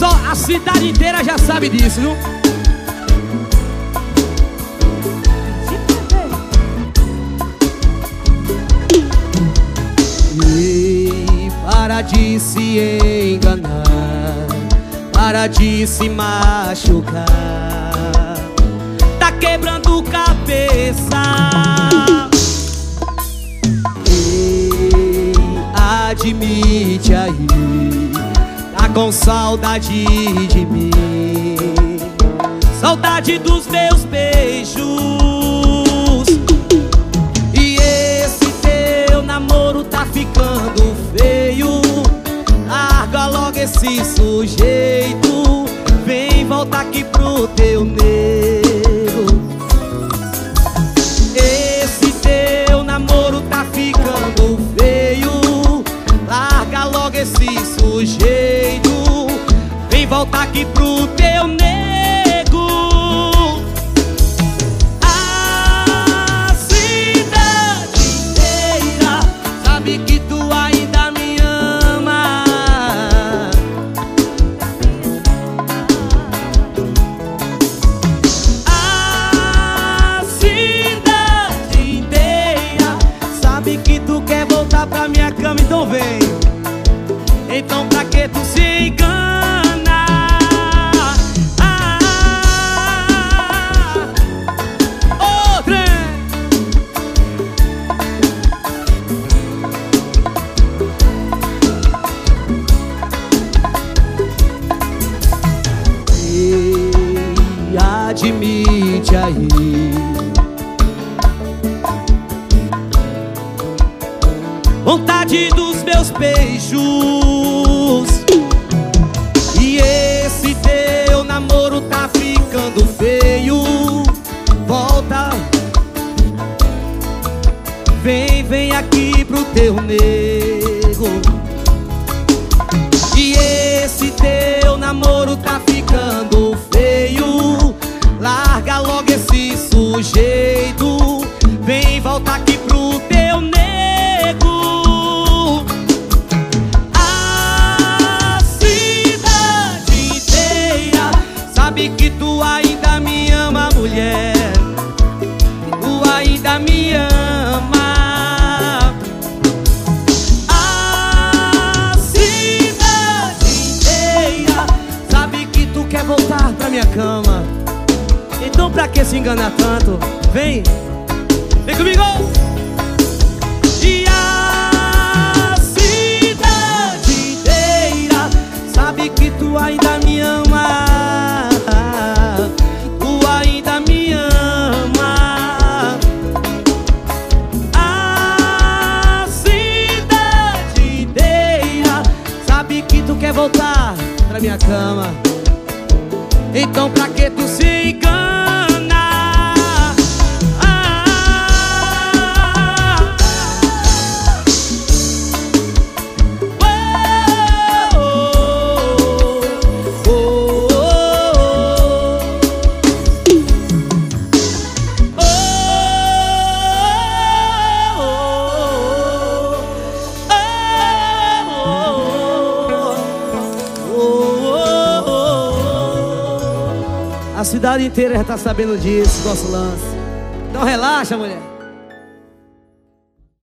só, a cidade inteira já sabe disso, viu? E para de se enganar, para de se machucar. Tá quebrando cabeça. Ei, admite aí, com saudade de mim. Saudade dos meus beijos. E esse teu namoro tá ficando feio. Larga logo esse sujeito. Vem voltar aqui pro teu nego. Tu quer voltar pra minha cama, então vem. Então pra que tu se engana? Ah, outra. Ei, admite aí Vontade dos meus beijos. E esse teu namoro tá ficando feio. Volta. Vem, vem aqui pro teu nego. E esse teu namoro tá ficando sabe que tu ainda me ama, mulher. Tu ainda me ama. A cidade inteira sabe que tu quer voltar pra minha cama. Então pra que se enganar tanto? Vem, vem comigo. Minha cama. Então pra que tu se engana? A cidade inteira já tá sabendo disso, nosso lance. Então relaxa, mulher.